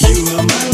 You are my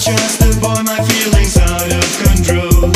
just to boy, my feelings out of control.